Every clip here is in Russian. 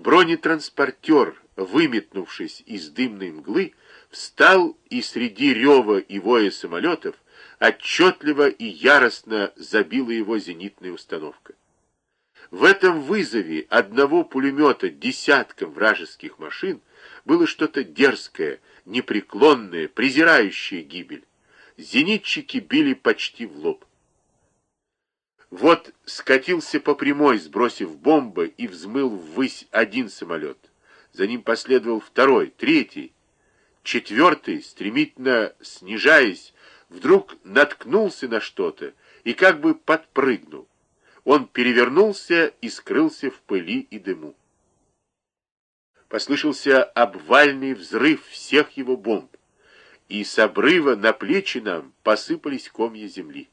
Бронетранспортер, выметнувшись из дымной мглы, встал и среди рева и воя самолетов отчетливо и яростно забила его зенитная установка. В этом вызове одного пулемета десяткам вражеских машин было что-то дерзкое, непреклонное, презирающее гибель. Зенитчики били почти в лоб. Вот скатился по прямой, сбросив бомбы, и взмыл ввысь один самолет. За ним последовал второй, третий. Четвертый, стремительно снижаясь, вдруг наткнулся на что-то и как бы подпрыгнул. Он перевернулся и скрылся в пыли и дыму. Послышался обвальный взрыв всех его бомб, и с обрыва на плечи нам посыпались комья земли.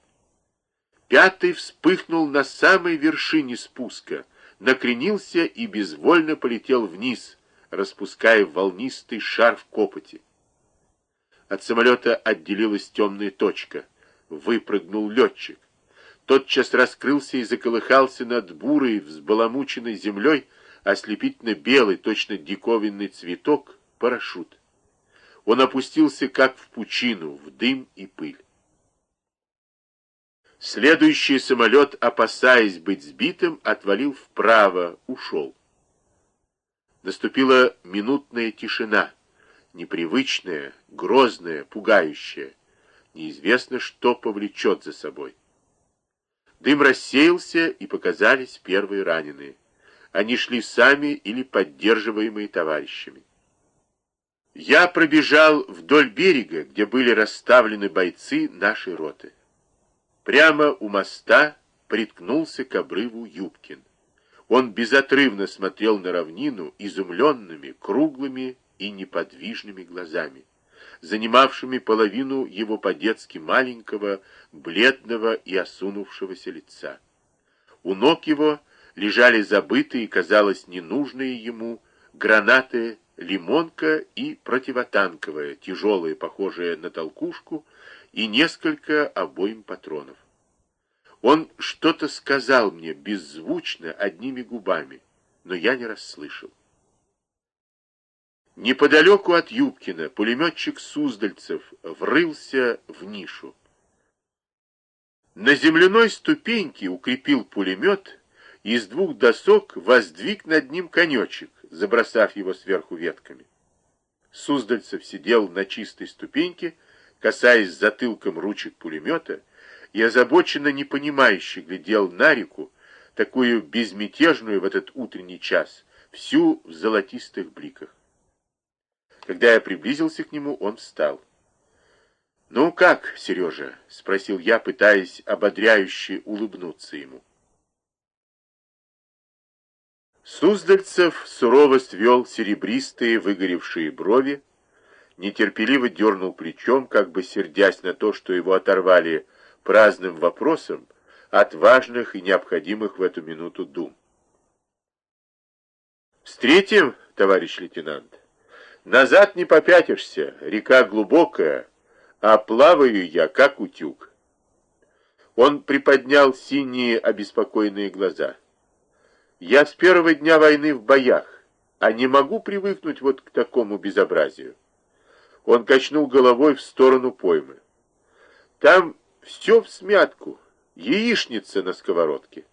Пятый вспыхнул на самой вершине спуска, накренился и безвольно полетел вниз, распуская волнистый шар в копоти. От самолета отделилась темная точка. Выпрыгнул летчик. Тотчас раскрылся и заколыхался над бурой, взбаламученной землей, ослепительно белый, точно диковинный цветок, парашют. Он опустился, как в пучину, в дым и пыль. Следующий самолет, опасаясь быть сбитым, отвалил вправо, ушел. Наступила минутная тишина, непривычная, грозная, пугающая. Неизвестно, что повлечет за собой. Дым рассеялся, и показались первые раненые. Они шли сами или поддерживаемые товарищами. Я пробежал вдоль берега, где были расставлены бойцы нашей роты. Прямо у моста приткнулся к обрыву Юбкин. Он безотрывно смотрел на равнину изумленными, круглыми и неподвижными глазами, занимавшими половину его по-детски маленького, бледного и осунувшегося лица. У ног его лежали забытые, казалось, ненужные ему гранаты лимонка и противотанковая, тяжелая, похожая на толкушку, и несколько обоим патронов. Он что-то сказал мне беззвучно, одними губами, но я не расслышал. Неподалеку от Юбкина пулеметчик Суздальцев врылся в нишу. На земляной ступеньке укрепил пулемет и из двух досок воздвиг над ним конечек, забросав его сверху ветками. Суздальцев сидел на чистой ступеньке, касаясь затылком ручек пулемета, и озабоченно непонимающе глядел на реку, такую безмятежную в этот утренний час, всю в золотистых бликах. Когда я приблизился к нему, он встал. «Ну как, Сережа?» — спросил я, пытаясь ободряюще улыбнуться ему. Суздальцев сурово свел серебристые выгоревшие брови, нетерпеливо дернул плечом, как бы сердясь на то, что его оторвали праздным вопросом от важных и необходимых в эту минуту дум. «Встретим, товарищ лейтенант?» Назад не попятишься, река глубокая, а плаваю я, как утюг. Он приподнял синие обеспокоенные глаза. Я с первого дня войны в боях, а не могу привыкнуть вот к такому безобразию. Он качнул головой в сторону поймы. Там все в смятку, яичница на сковородке.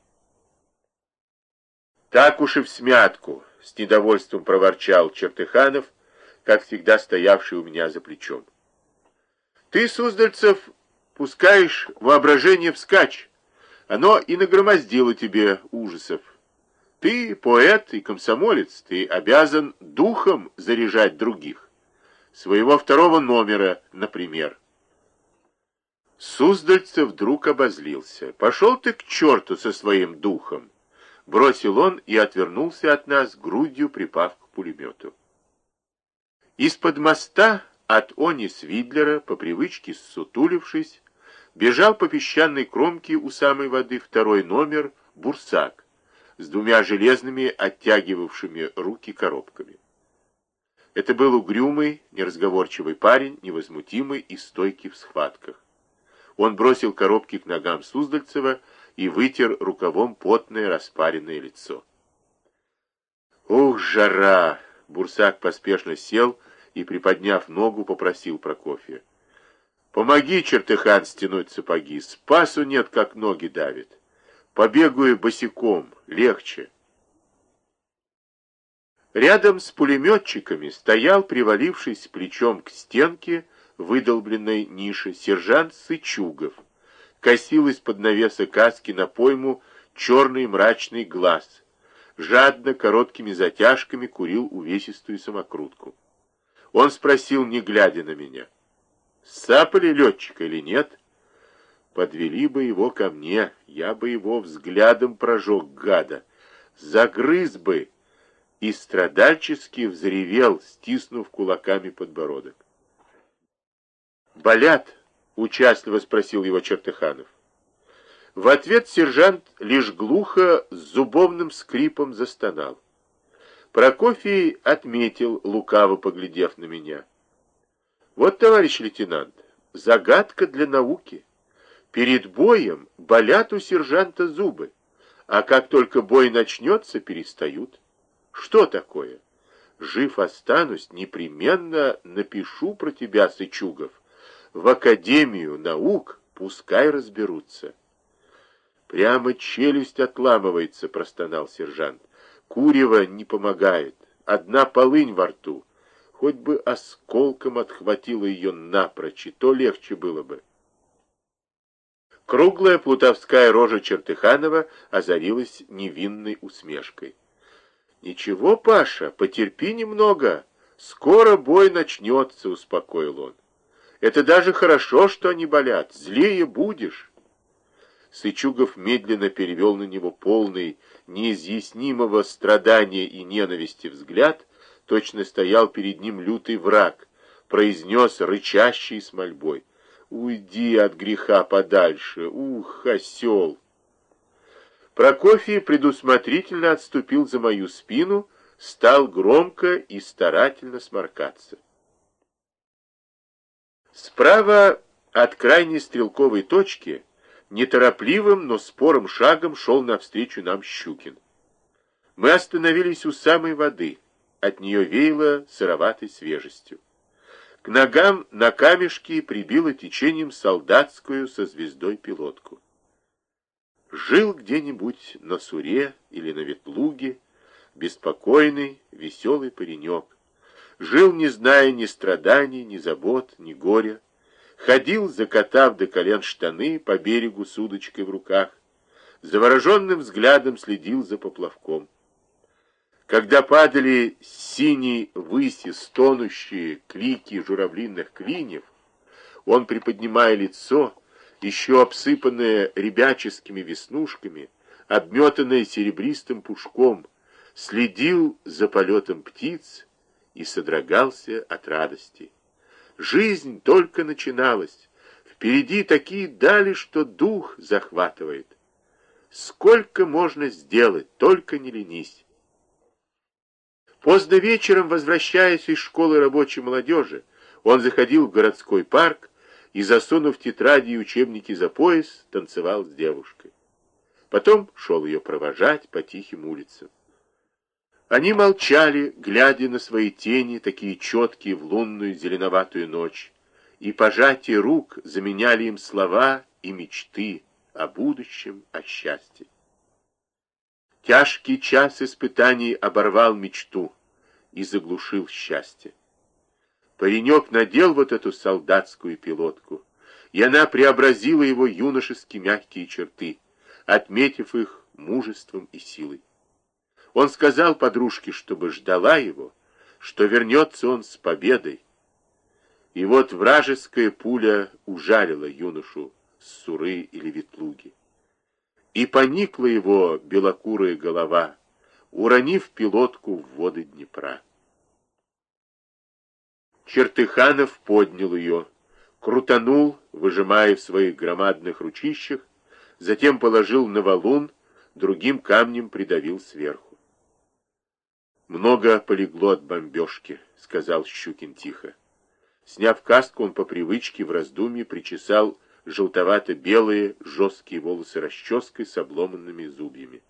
Так уж и в смятку, с недовольством проворчал Чертыханов, как всегда стоявший у меня за плечом. Ты, Суздальцев, пускаешь воображение вскачь. Оно и нагромоздило тебе ужасов. Ты поэт и комсомолец, ты обязан духом заряжать других. Своего второго номера, например. Суздальцев вдруг обозлился. «Пошел ты к черту со своим духом!» Бросил он и отвернулся от нас, грудью припав к пулемету. Из-под моста от Они Свидлера, по привычке ссутулившись, бежал по песчаной кромке у самой воды второй номер «Бурсак» с двумя железными, оттягивавшими руки коробками. Это был угрюмый, неразговорчивый парень, невозмутимый и стойкий в схватках. Он бросил коробки к ногам Суздальцева и вытер рукавом потное распаренное лицо. Ух, жара! Бурсак поспешно сел и, приподняв ногу, попросил Прокофья. Помоги, чертыхан, стянуть сапоги. Спасу нет, как ноги давит. Побегаю босиком, легче. Рядом с пулеметчиками стоял, привалившись плечом к стенке выдолбленной ниши, сержант Сычугов. Косил из-под навеса каски на пойму черный мрачный глаз. Жадно, короткими затяжками курил увесистую самокрутку. Он спросил, не глядя на меня, «Сапали летчика или нет?» Подвели бы его ко мне, я бы его взглядом прожег, гада. Загрыз бы, и страдальчески взревел, стиснув кулаками подбородок. «Болят?» — участливо спросил его Чертыханов. В ответ сержант лишь глухо с зубовным скрипом застонал. Прокофий отметил, лукаво поглядев на меня. «Вот, товарищ лейтенант, загадка для науки. Перед боем болят у сержанта зубы, а как только бой начнется, перестают». Что такое? Жив останусь, непременно напишу про тебя, Сычугов. В Академию наук пускай разберутся. Прямо челюсть отламывается, простонал сержант. Курева не помогает, одна полынь во рту. Хоть бы осколком отхватило ее напрочь, и то легче было бы. Круглая плутовская рожа Чертыханова озарилась невинной усмешкой. «Ничего, Паша, потерпи немного. Скоро бой начнется», — успокоил он. «Это даже хорошо, что они болят. Злее будешь». Сычугов медленно перевел на него полный, неизъяснимого страдания и ненависти взгляд, точно стоял перед ним лютый враг, произнес рычащий с мольбой. «Уйди от греха подальше, ух, осел!» Прокофий предусмотрительно отступил за мою спину, стал громко и старательно сморкаться. Справа от крайней стрелковой точки неторопливым, но спорым шагом шел навстречу нам Щукин. Мы остановились у самой воды, от нее веяло сыроватой свежестью. К ногам на камешке прибило течением солдатскую со звездой пилотку. Жил где-нибудь на Суре или на Ветлуге беспокойный, веселый паренек. Жил, не зная ни страданий, ни забот, ни горя. Ходил, закатав до колен штаны по берегу с удочкой в руках. Завороженным взглядом следил за поплавком. Когда падали синие выси стонущие клики журавлиных клиньев, он, приподнимая лицо, еще обсыпанная ребяческими веснушками, обметанная серебристым пушком, следил за полетом птиц и содрогался от радости. Жизнь только начиналась. Впереди такие дали, что дух захватывает. Сколько можно сделать, только не ленись. Поздно вечером, возвращаясь из школы рабочей молодежи, он заходил в городской парк, и, засунув тетради и учебники за пояс, танцевал с девушкой. Потом шел ее провожать по тихим улицам. Они молчали, глядя на свои тени, такие четкие в лунную зеленоватую ночь, и пожатие рук заменяли им слова и мечты о будущем, о счастье. Тяжкий час испытаний оборвал мечту и заглушил счастье. Паренек надел вот эту солдатскую пилотку, и она преобразила его юношески мягкие черты, отметив их мужеством и силой. Он сказал подружке, чтобы ждала его, что вернется он с победой. И вот вражеская пуля ужалила юношу с Суры или Ветлуги. И поникла его белокурая голова, уронив пилотку в воды Днепра. Чертыханов поднял ее, крутанул, выжимая в своих громадных ручищах, затем положил на валун, другим камнем придавил сверху. «Много полегло от бомбежки», — сказал Щукин тихо. Сняв каску, он по привычке в раздумье причесал желтовато-белые жесткие волосы расческой с обломанными зубьями.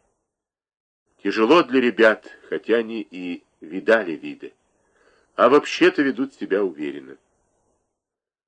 Тяжело для ребят, хотя они и видали виды. А вообще-то ведут себя уверенно.